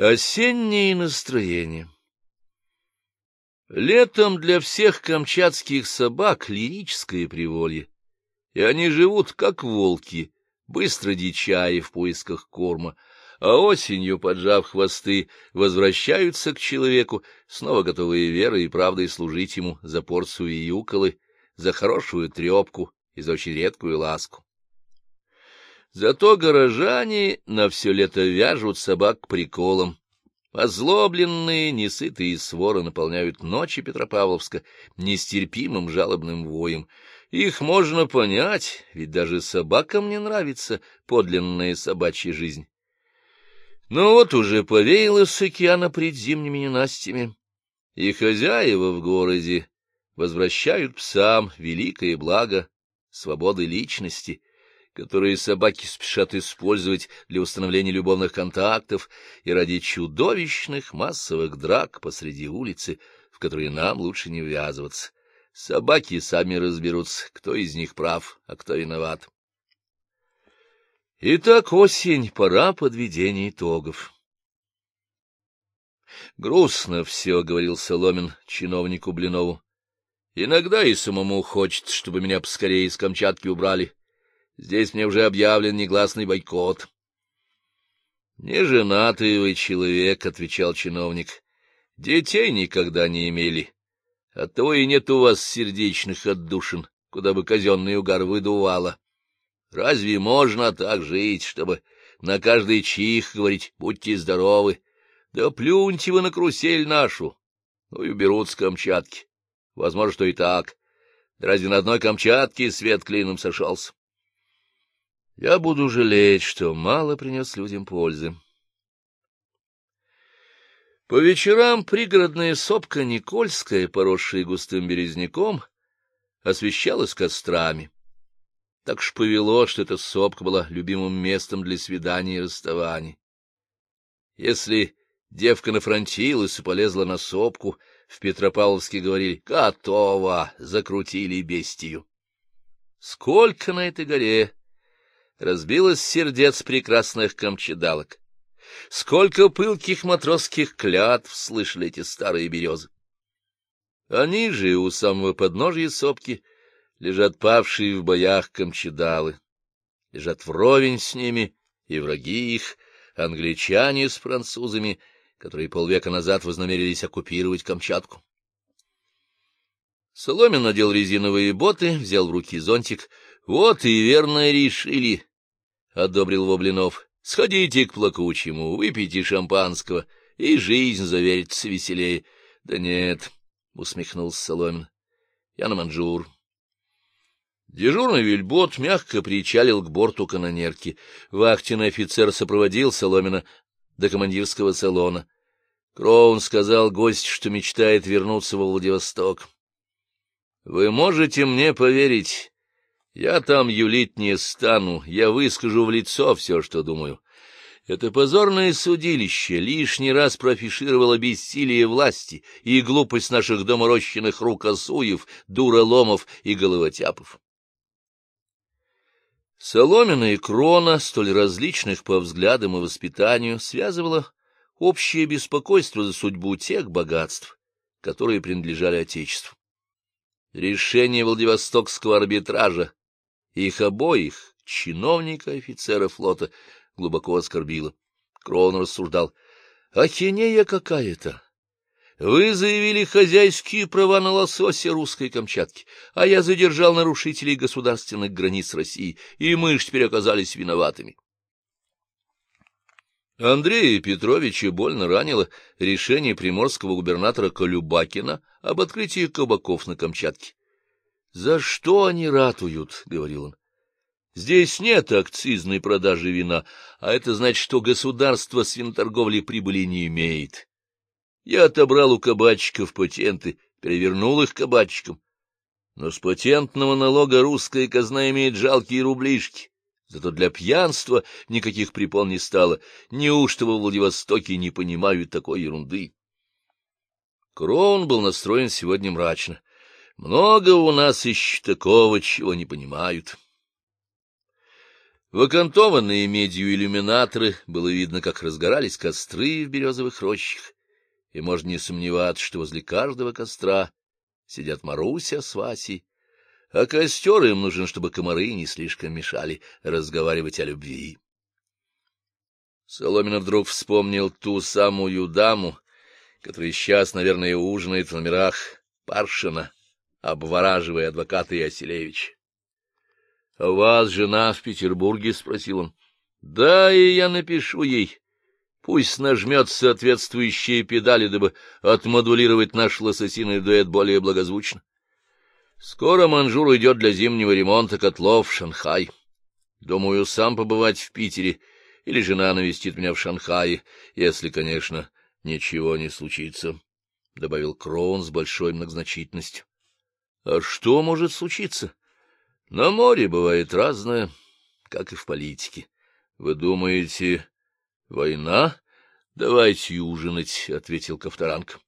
Осеннее настроение Летом для всех камчатских собак лирическое приволье, и они живут, как волки, быстро дичая в поисках корма, а осенью, поджав хвосты, возвращаются к человеку, снова готовые верой и правдой служить ему за порцию юколы, за хорошую трепку и за очень редкую ласку. Зато горожане на все лето вяжут собак к приколам. Озлобленные, несытые своры наполняют ночи Петропавловска нестерпимым жалобным воем. Их можно понять, ведь даже собакам не нравится подлинная собачья жизнь. Но вот уже повеяло с океана пред зимними ненастями, и хозяева в городе возвращают псам великое благо свободы личности — которые собаки спешат использовать для установления любовных контактов и ради чудовищных массовых драк посреди улицы, в которые нам лучше не ввязываться. Собаки сами разберутся, кто из них прав, а кто виноват. Итак, осень, пора подведения итогов. Грустно все, — говорил Соломин чиновнику Блинову. Иногда и самому хочется, чтобы меня поскорее из Камчатки убрали. Здесь мне уже объявлен негласный бойкот. — Не женатый вы человек, — отвечал чиновник. — Детей никогда не имели. Оттого и нет у вас сердечных отдушин, куда бы казенный угар выдувало. Разве можно так жить, чтобы на каждый чих говорить «будьте здоровы»? Да плюньте вы на карусель нашу. Ну и уберут с Камчатки. Возможно, что и так. Да разве на одной Камчатке свет клином сошелся? Я буду жалеть, что мало принес людям пользы. По вечерам пригородная сопка Никольская, поросшая густым березняком, освещалась кострами. Так ж повело, что эта сопка была любимым местом для свиданий и расставаний. Если девка нафронтилась и полезла на сопку, в Петропавловске говорили «Готово!» — закрутили бестию. Сколько на этой горе разбилось сердец прекрасных камчедалок. Сколько пылких матросских клятв слышали эти старые березы. Они же у самого подножья сопки лежат павшие в боях камчедалы. Лежат вровень с ними и враги их, англичане с французами, которые полвека назад вознамерились оккупировать Камчатку. Соломин надел резиновые боты, взял в руки зонтик. Вот и верно решили, одобрил его Блинов. — Сходите к плакучему, выпейте шампанского, и жизнь заверится веселее. — Да нет, — усмехнулся Соломин, — я на манжур. Дежурный вельбот мягко причалил к борту канонерки. Вахтенный офицер сопроводил Соломина до командирского салона. Кроун сказал гость, что мечтает вернуться во Владивосток. — Вы можете мне поверить, я там юлить не стану, я выскажу в лицо все, что думаю. Это позорное судилище лишний раз профишировало бессилие власти и глупость наших доморощенных рукосуев, дураломов и головотяпов. Соломина и крона, столь различных по взглядам и воспитанию, связывало общее беспокойство за судьбу тех богатств, которые принадлежали Отечеству. Решение Владивостокского арбитража их обоих, чиновника офицера флота, глубоко оскорбило. Крон рассуждал. — Ахинея какая-то! Вы заявили хозяйские права на лосося русской Камчатки, а я задержал нарушителей государственных границ России, и мы ж теперь оказались виноватыми. Андрея Петровича больно ранило решение приморского губернатора Колюбакина об открытии кабаков на Камчатке. За что они ратуют? — говорил он. Здесь нет акцизной продажи вина, а это значит, что государство с виноторговлей прибыли не имеет. Я отобрал у кабачиков патенты, перевернул их кабачикам. Но с патентного налога русская казна имеет жалкие рублишки. Зато для пьянства никаких препон не стало. Неужто во Владивостоке не понимают такой ерунды? Кроун был настроен сегодня мрачно. Много у нас еще такого, чего не понимают. В окантованные медью иллюминаторы было видно, как разгорались костры в березовых рощах, и можно не сомневаться, что возле каждого костра сидят Маруся с Васей, а костер им нужен, чтобы комары не слишком мешали разговаривать о любви. Соломин вдруг вспомнил ту самую даму, которая сейчас, наверное, ужинает в номерах Паршина, обвораживая адвоката Яселевича. — А вас жена в Петербурге? — спросил он. — Да, и я напишу ей. Пусть нажмет соответствующие педали, дабы отмодулировать наш лососиный дуэт более благозвучно. Скоро Манжур уйдет для зимнего ремонта котлов в Шанхай. Думаю, сам побывать в Питере, или жена навестит меня в Шанхае, если, конечно, ничего не случится, — добавил Кроун с большой многозначительностью. — А что может случиться? На море бывает разное, как и в политике. Вы думаете, война? Давайте ужинать, — ответил Ковторанг.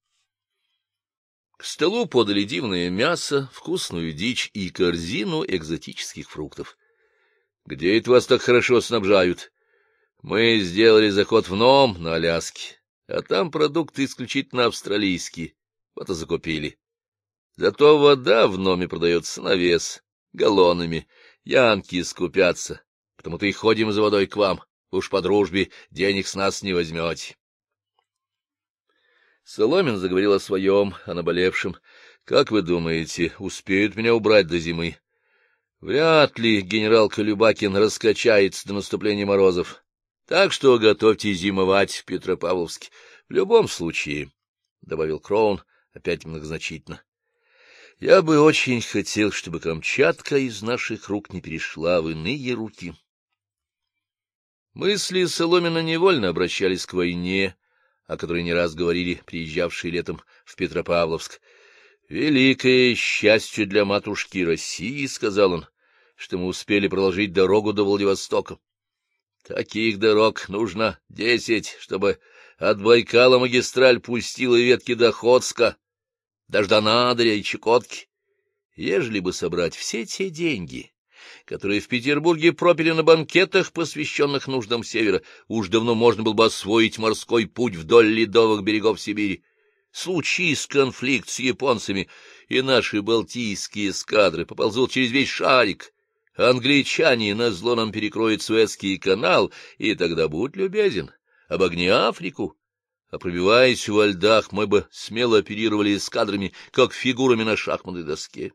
К столу подали дивное мясо, вкусную дичь и корзину экзотических фруктов. — Где это вас так хорошо снабжают? — Мы сделали заход в Ном на Аляске, а там продукты исключительно австралийские. Вот и закупили. Зато вода в Номе продается на вес галлонами. Янки скупятся, потому-то и ходим за водой к вам. Уж по дружбе денег с нас не возьмете. Соломин заговорил о своем, о наболевшем. Как вы думаете, успеют меня убрать до зимы? Вряд ли генерал Колюбакин раскачается до наступления морозов. Так что готовьте зимовать в Петропавловске. В любом случае, — добавил Кроун опять многозначительно, я бы очень хотел, чтобы Камчатка из наших рук не перешла в иные руки. Мысли Соломина невольно обращались к войне, о которой не раз говорили приезжавшие летом в Петропавловск. «Великое счастье для матушки России», — сказал он, — «что мы успели проложить дорогу до Владивостока. Таких дорог нужно десять, чтобы от Байкала магистраль пустила ветки до Ходска, даже до Надря и Чукотки. Ежели бы собрать все те деньги, которые в Петербурге пропили на банкетах, посвященных нуждам Севера, уж давно можно было бы освоить морской путь вдоль ледовых берегов Сибири. Случись конфликт с японцами, и наши балтийские эскадры поползут через весь шарик. Англичане на зло нам перекроют Суэцкий канал, и тогда будь любезен, обогни Африку, а пробиваясь во льдах, мы бы смело оперировали эскадрами, как фигурами на шахматной доске.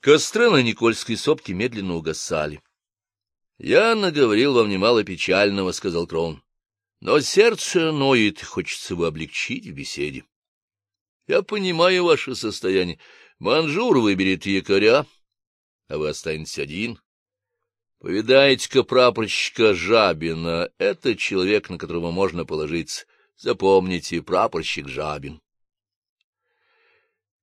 Костры на Никольской сопке медленно угасали. — Я наговорил вам немало печального, — сказал Кроун. — Но сердце ноет, хочется бы облегчить в беседе. Я понимаю ваше состояние. Манжур выберет якоря, а вы останетесь один. Повидайте-ка прапорщика Жабина. Это человек, на которого можно положиться. Запомните, прапорщик Жабин.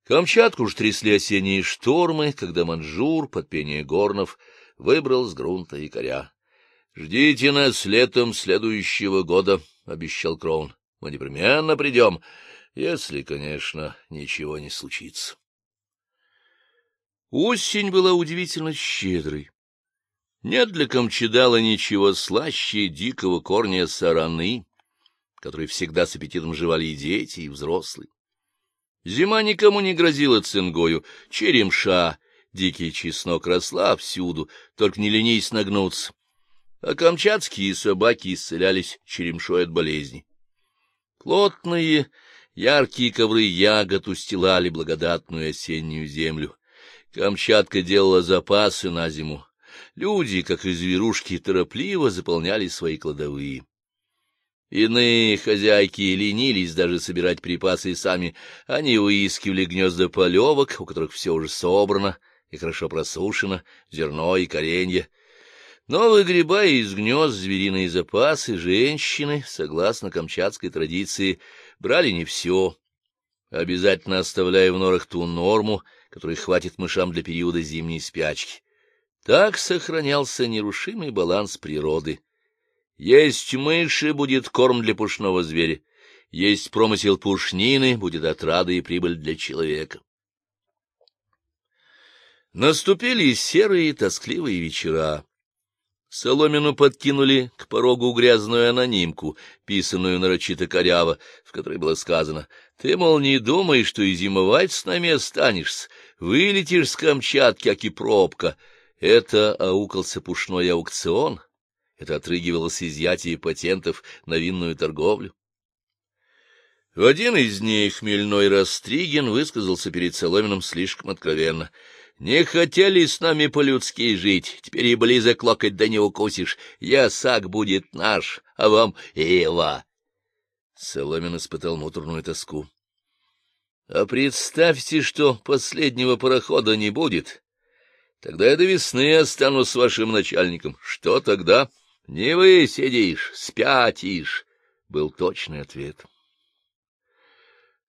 Камчатку уж трясли осенние штормы, когда Манжур, под пение горнов, выбрал с грунта якоря. — Ждите нас летом следующего года, — обещал Кроун. — Мы непременно придем, если, конечно, ничего не случится. Осень была удивительно щедрой. Нет для Камчедала ничего слаще дикого корня сараны, который всегда с аппетитом жевали и дети, и взрослые. Зима никому не грозила цингою, черемша, дикий чеснок росла всюду, только не ленись нагнуться. А камчатские собаки исцелялись черемшой от болезни. Плотные, яркие ковры ягод устилали благодатную осеннюю землю. Камчатка делала запасы на зиму, Люди, как и зверушки, торопливо заполняли свои кладовые. Иные хозяйки ленились даже собирать припасы сами. Они выискивали гнезда полевок, у которых все уже собрано и хорошо просушено, зерно и коренье. Но, выгребая из гнезд звериные запасы, женщины, согласно камчатской традиции, брали не все, обязательно оставляя в норах ту норму, которой хватит мышам для периода зимней спячки. Так сохранялся нерушимый баланс природы. Есть мыши — будет корм для пушного зверя, есть промысел пушнины — будет отрада и прибыль для человека. Наступили серые тоскливые вечера. Соломину подкинули к порогу грязную анонимку, писанную нарочито коряво, в которой было сказано «Ты, мол, не думай, что и зимовать с нами останешься, вылетишь с Камчатки, аки пробка». Это аукался пушной аукцион, это отрыгивалось изъятие патентов на винную торговлю. В один из дней хмельной Растригин высказался перед Соломиным слишком откровенно. «Не хотели с нами по-людски жить, теперь и близок локоть да не укусишь. Ясак будет наш, а вам Ева». Соломин испытал муторную тоску. «А представьте, что последнего парохода не будет. Тогда я до весны останусь с вашим начальником. Что тогда? Не вы сидишь, спятишь», — был точный ответ.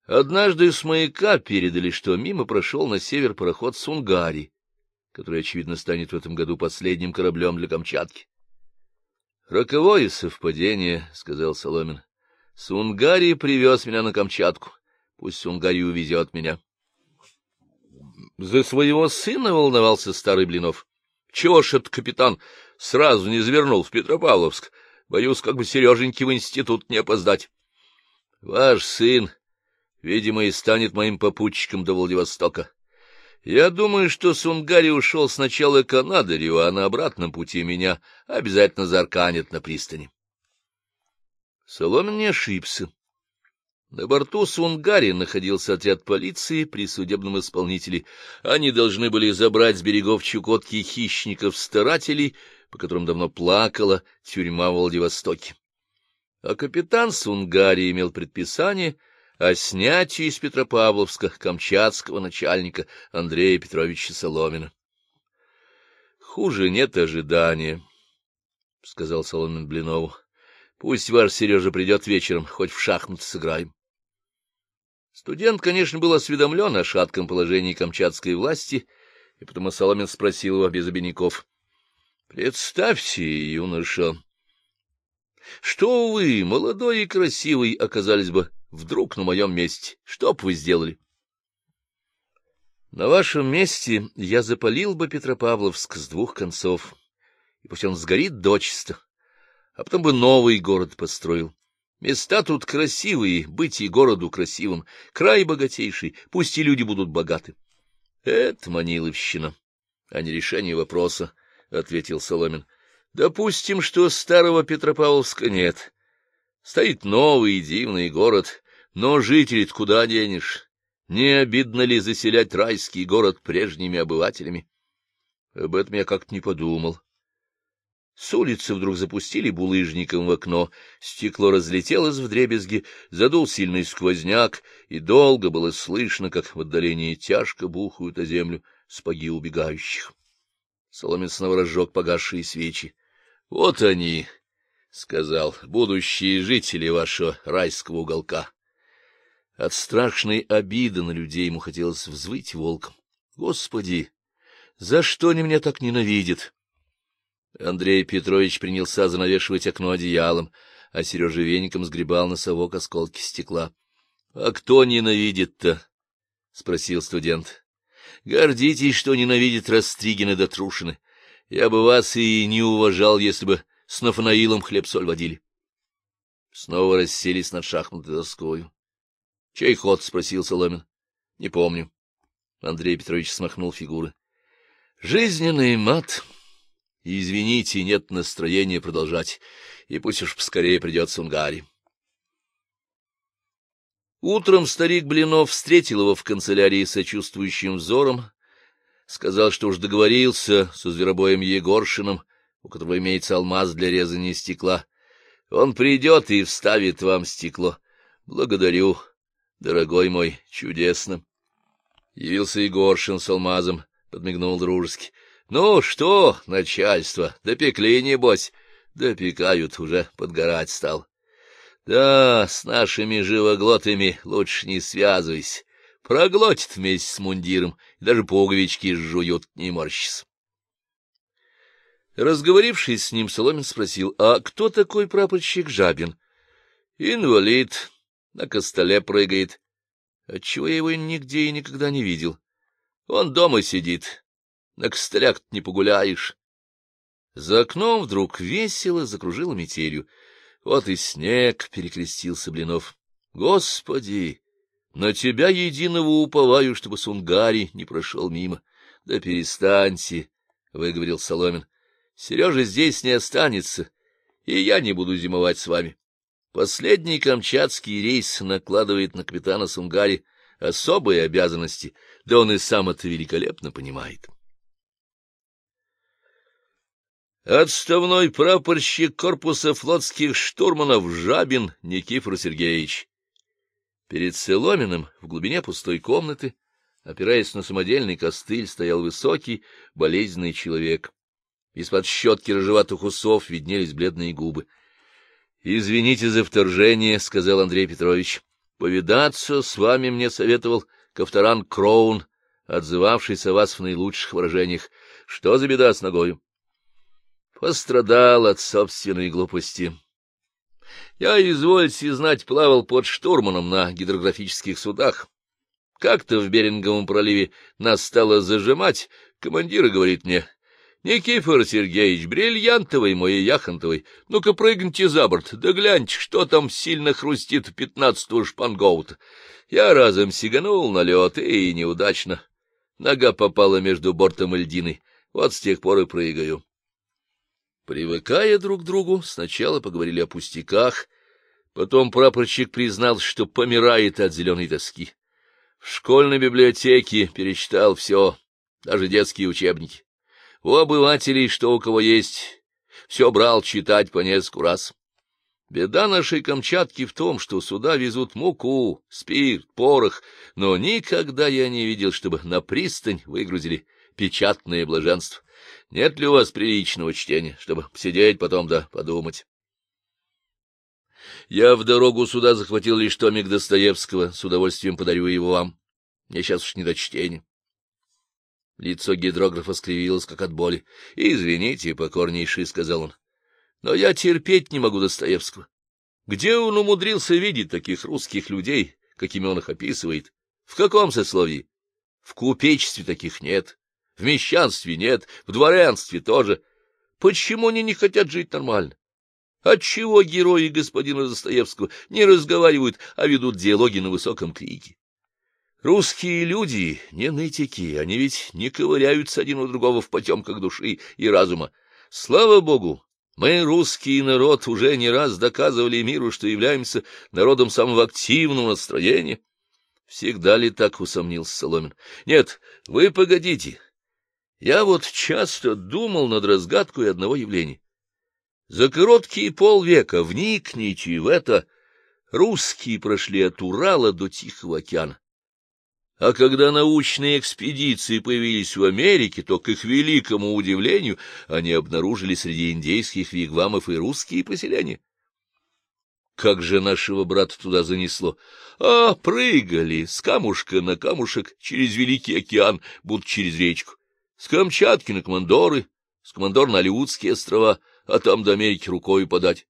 Однажды с маяка передали, что мимо прошел на север пароход Сунгари, который, очевидно, станет в этом году последним кораблем для Камчатки. — Роковое совпадение, — сказал Соломин. — Сунгари привез меня на Камчатку. Пусть Сунгари увезет меня. За своего сына волновался старый Блинов. Чего ж этот капитан сразу не завернул в Петропавловск? Боюсь, как бы Сереженьке в институт не опоздать. — Ваш сын видимо, и станет моим попутчиком до Владивостока. Я думаю, что Сунгари ушел сначала к Анадырю, а на обратном пути меня обязательно зарканят на пристани. Соломин не ошибся. На борту Сунгари находился отряд полиции при судебном исполнителе. Они должны были забрать с берегов Чукотки хищников-старателей, по которым давно плакала тюрьма в Владивостоке. А капитан Сунгари имел предписание — о снятии из Петропавловска камчатского начальника Андрея Петровича Соломина. — Хуже нет ожидания, — сказал Соломин Блинову. — Пусть ваш Сережа придет вечером, хоть в шахматы сыграем. Студент, конечно, был осведомлен о шатком положении камчатской власти, и потому Соломин спросил его без обиняков. — Представьте, юноша, что вы, молодой и красивый, оказались бы Вдруг на моем месте. Что б вы сделали? На вашем месте я запалил бы Петропавловск с двух концов, и пусть он сгорит дочисто, а потом бы новый город построил. Места тут красивые, быть и городу красивым, край богатейший, пусть и люди будут богаты. — Это Маниловщина, а не решение вопроса, — ответил Соломин. — Допустим, что старого Петропавловска нет, Стоит новый дивный город, но жителей куда денешь? Не обидно ли заселять райский город прежними обывателями? Об этом я как-то не подумал. С улицы вдруг запустили булыжником в окно, стекло разлетелось вдребезги, задул сильный сквозняк, и долго было слышно, как в отдалении тяжко бухают о землю спаги убегающих. Соломин снова разжег погасшие свечи. — Вот они, — сказал, — будущие жители вашего райского уголка. От страшной обиды на людей ему хотелось взвыть волком. Господи, за что они меня так ненавидят? Андрей Петрович принялся занавешивать окно одеялом, а Сережа веником сгребал на совок осколки стекла. — А кто ненавидит-то? — спросил студент. — Гордитесь, что ненавидит Растригины да Трушины. Я бы вас и не уважал, если бы с Нафанаилом хлеб-соль водили. Снова расселись над шахматной доскою. — Чей ход? — спросил Соломин. — Не помню. Андрей Петрович смахнул фигуры. — Жизненный мат. Извините, нет настроения продолжать, и пусть уж поскорее придет Сунгари. Утром старик Блинов встретил его в канцелярии сочувствующим взором, сказал, что уж договорился со зверобоем Егоршиным, у которого имеется алмаз для резания стекла. Он придет и вставит вам стекло. Благодарю, дорогой мой, чудесно. Явился Егоршин с алмазом, подмигнул дружески. — Ну что, начальство, допекли, небось? Допекают, уже подгорать стал. Да, с нашими живоглотами лучше не связывайся. Проглотит вместе с мундиром, даже пуговички жуют, не морщись. Разговорившись с ним, Соломин спросил, а кто такой прапорщик Жабин? — Инвалид, на костоле прыгает. Отчего я его нигде и никогда не видел? Он дома сидит, На костылях не погуляешь. За окном вдруг весело закружило метелью. Вот и снег, — перекрестился Блинов. Господи! На тебя единого уповаю, чтобы Сунгари не прошел мимо. Да перестаньте, — выговорил Соломин. Сережа здесь не останется, и я не буду зимовать с вами. Последний камчатский рейс накладывает на капитана Сунгари особые обязанности, да он и сам это великолепно понимает. Отставной прапорщик корпуса флотских штурманов Жабин Никифор Сергеевич. Перед Соломиным в глубине пустой комнаты, опираясь на самодельный костыль, стоял высокий, болезненный человек. Из-под щетки рыжеватых усов виднелись бледные губы. — Извините за вторжение, — сказал Андрей Петрович. — Повидаться с вами мне советовал Ковторан Кроун, отзывавшийся о вас в наилучших выражениях. Что за беда с ногою? — Пострадал от собственной глупости. Я, извольте знать, плавал под штурманом на гидрографических судах. Как-то в Беринговом проливе нас стало зажимать, командир говорит мне, Никифор Сергеевич, бриллиантовый мой и яхонтовый, ну-ка прыгните за борт, да гляньте, что там сильно хрустит пятнадцатого шпангоута. Я разом сиганул на лед, и неудачно. Нога попала между бортом и льдиной, вот с тех пор и прыгаю. Привыкая друг к другу, сначала поговорили о пустяках, потом прапорщик признал, что помирает от зеленой тоски. В школьной библиотеке перечитал все, даже детские учебники. У обывателей, что у кого есть, все брал читать по нескольку раз. Беда нашей Камчатки в том, что сюда везут муку, спирт, порох, но никогда я не видел, чтобы на пристань выгрузили печатное блаженство. Нет ли у вас приличного чтения, чтобы посидеть потом да подумать? Я в дорогу сюда захватил лишь томик Достоевского, с удовольствием подарю его вам. Мне сейчас уж не до чтения. Лицо гидрографа скривилось, как от боли. — Извините, покорнейший, — сказал он, — но я терпеть не могу Достоевского. Где он умудрился видеть таких русских людей, какими он их описывает? В каком сословии? В купечестве таких нет, в мещанстве нет, в дворянстве тоже. Почему они не хотят жить нормально? Отчего герои господина Достоевского не разговаривают, а ведут диалоги на высоком крике? Русские люди не нытики, они ведь не ковыряются один у другого в потемках души и разума. Слава Богу, мы, русский народ, уже не раз доказывали миру, что являемся народом самого активного настроения. Всегда ли так усомнился Соломин? Нет, вы погодите. Я вот часто думал над разгадкой одного явления. За короткие полвека вникните в это. Русские прошли от Урала до Тихого океана. А когда научные экспедиции появились в Америке, то, к их великому удивлению, они обнаружили среди индейских вигвамов и русские поселения. Как же нашего брата туда занесло? А, прыгали с камушка на камушек через Великий океан, будто через речку. С Камчатки на Командоры, с Командор на Алиутские острова, а там до Америки рукой подать.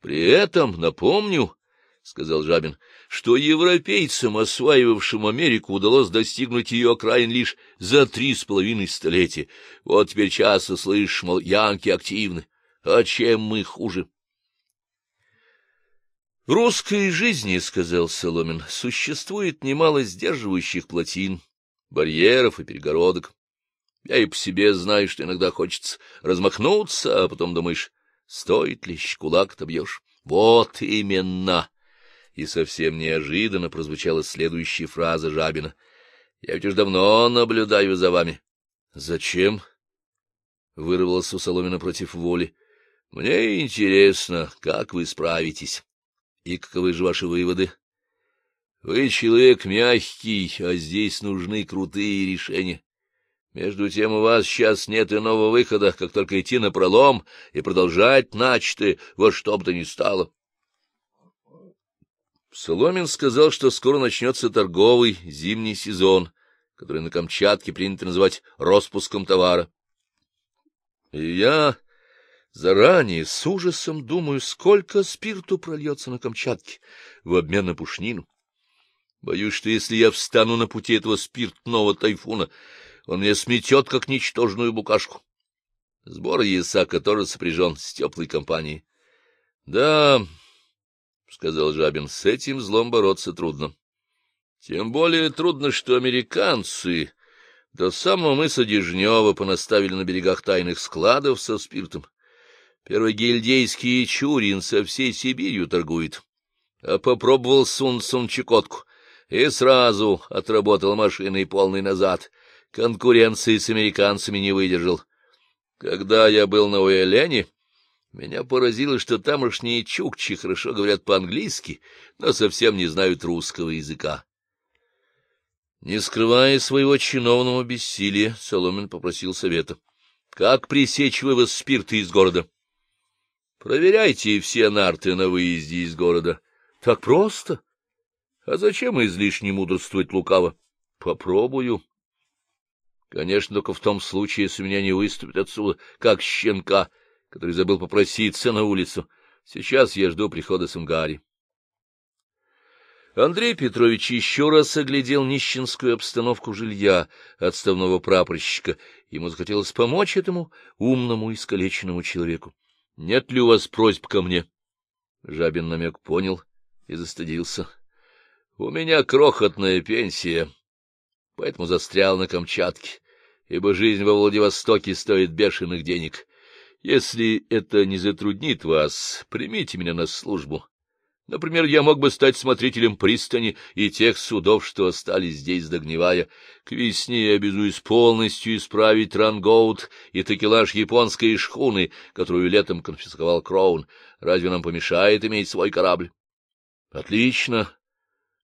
При этом, напомню, — сказал Жабин, — что европейцам, осваивавшим Америку, удалось достигнуть ее окраин лишь за три с половиной столетия. Вот теперь часто слышишь, мол, янки активны. А чем мы хуже? — В русской жизни, — сказал Соломин, — существует немало сдерживающих плотин, барьеров и перегородок. Я и по себе знаю, что иногда хочется размахнуться, а потом думаешь, стоит ли, кулак-то бьешь. Вот именно! И совсем неожиданно прозвучала следующая фраза Жабина. — Я ведь уж давно наблюдаю за вами. — Зачем? — вырвалась у Соломина против воли. — Мне интересно, как вы справитесь. И каковы же ваши выводы? Вы человек мягкий, а здесь нужны крутые решения. Между тем у вас сейчас нет иного выхода, как только идти на пролом и продолжать начатое во что бы то ни стало. Соломин сказал, что скоро начнется торговый зимний сезон, который на Камчатке принято называть распуском товара. И я заранее с ужасом думаю, сколько спирту прольется на Камчатке в обмен на пушнину. Боюсь, что если я встану на пути этого спиртного тайфуна, он меня сметет, как ничтожную букашку. Сбор Ясака тоже сопряжен с теплой компанией. — Да, — сказал Жабин, — с этим злом бороться трудно. Тем более трудно, что американцы до самого мыса Дежнева понаставили на берегах тайных складов со спиртом. Первогильдейский Чурин со всей Сибирью торгует, а попробовал Сун-Сун Чекотку и сразу отработал машиной полный назад. Конкуренции с американцами не выдержал. Когда я был на Уэлене, меня поразило, что тамошние чукчи хорошо говорят по-английски, но совсем не знают русского языка. Не скрывая своего чиновного бессилия, Соломин попросил совета. — Как пресечь вывоз спирта из города? — Проверяйте все нарты на выезде из города. — Так просто? А зачем излишне мудрствовать лукаво? — Попробую. Конечно, только в том случае, если меня не выступит отсюда, как щенка, который забыл попроситься на улицу. Сейчас я жду прихода Сунгари. Андрей Петрович еще раз оглядел нищенскую обстановку жилья отставного прапорщика. Ему захотелось помочь этому умному, искалеченному человеку. — Нет ли у вас просьб ко мне? Жабин намек понял и застыдился. — У меня крохотная пенсия, поэтому застрял на Камчатке, ибо жизнь во Владивостоке стоит бешеных денег. Если это не затруднит вас, примите меня на службу. Например, я мог бы стать смотрителем пристани и тех судов, что остались здесь догнивая. К весне я обязуюсь полностью исправить рангоут и такелаж японской шхуны, которую летом конфисковал Кроун. Разве нам помешает иметь свой корабль? — Отлично.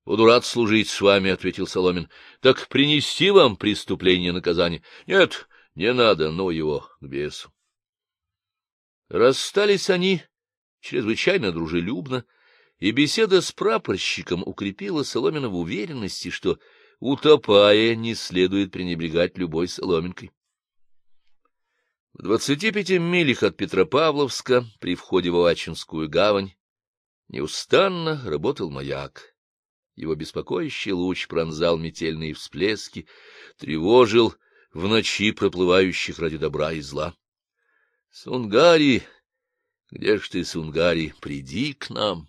Буду рад служить с вами, — ответил Соломин. — Так принести вам преступление наказание? — Нет, не надо, но его к бесу. Расстались они чрезвычайно дружелюбно, и беседа с прапорщиком укрепила Соломина в уверенности, что, утопая, не следует пренебрегать любой соломинкой. В двадцати пяти милях от Петропавловска, при входе в Авачинскую гавань, неустанно работал маяк. Его беспокоящий луч пронзал метельные всплески, тревожил в ночи проплывающих ради добра и зла. — Сунгари, где ж ты, Сунгари, приди к нам!